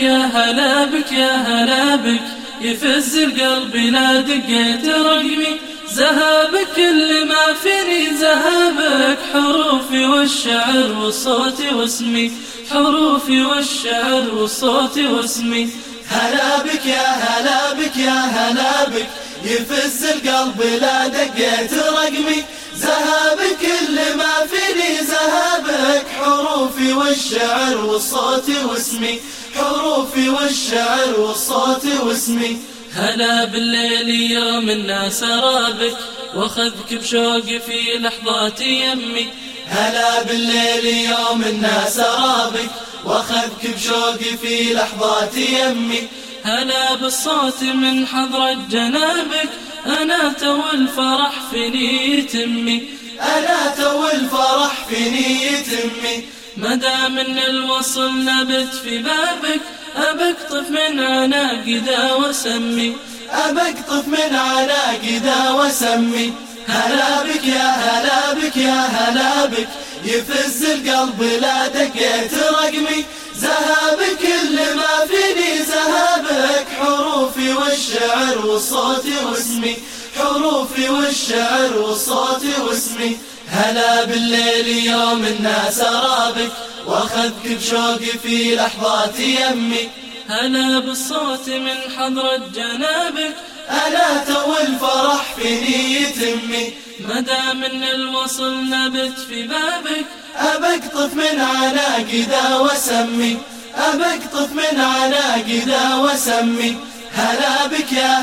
يا هلا بك يا هلا بك يفز القلب لا دقيت رقمي. ذهبك اللي ما فيني ذهبك حروفي والشعر وصوتي واسمي. حروفي والشعر وصوتي واسمي. هلا بك يا هلا بك يا هلا بك يفز القلب لا دقيت رقمي. ذهبك اللي ما فيني ذهبك حروفي والشعر والصوت واسمي. حروفي والشعر والصوت واسمي. هلا بالليل يوم الناس رابك وأخذك بشوقي في لحظات يمي. هلا بالليل يوم الناس رابك وأخذك بشوقي في لحظات يمي. هلا بالصوت من حضرة جنابك أنا تو الفرح فيني تمي. أنا تو الفرح فيني يتمي مدام إن الوصل نبت في بابك أبقطف من عناقدا وسمي. أبقطف من عناقدا وسمي. هلا بك يا هلا بك يا هلا بك يفز القلب لا دقيت رقمي. ذهبك اللي ما فيني ذهبك حروفي والشعر والصوت واسمي. حروفي والشعر والصوت واسمي. هلا بالليل يوم الناس رابك وأخذك بشوقي في لحظات يمي. هلا بالصوت من حضرة جنابك أنا تو الفرح فيني يتمي مدام إن الوصل نبت في بابك. أبقطف من عناقدا وسمي. أبقطف من عناقدا وسمي. هلا بك يا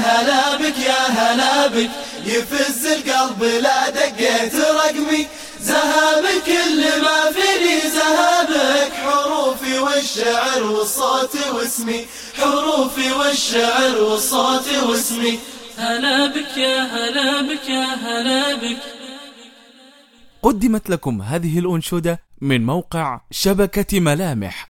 يا هلا بك يفز القلب لا دقيت رقمي. ذهبك اللي ما فيني ذهبك حروفي والشعر والصوت واسمي. حروفي والشعر والصوت واسمي. هلا بك يا هلا بك يا هلا بك. قدمت لكم هذه الأنشودة من موقع شبكة ملامح.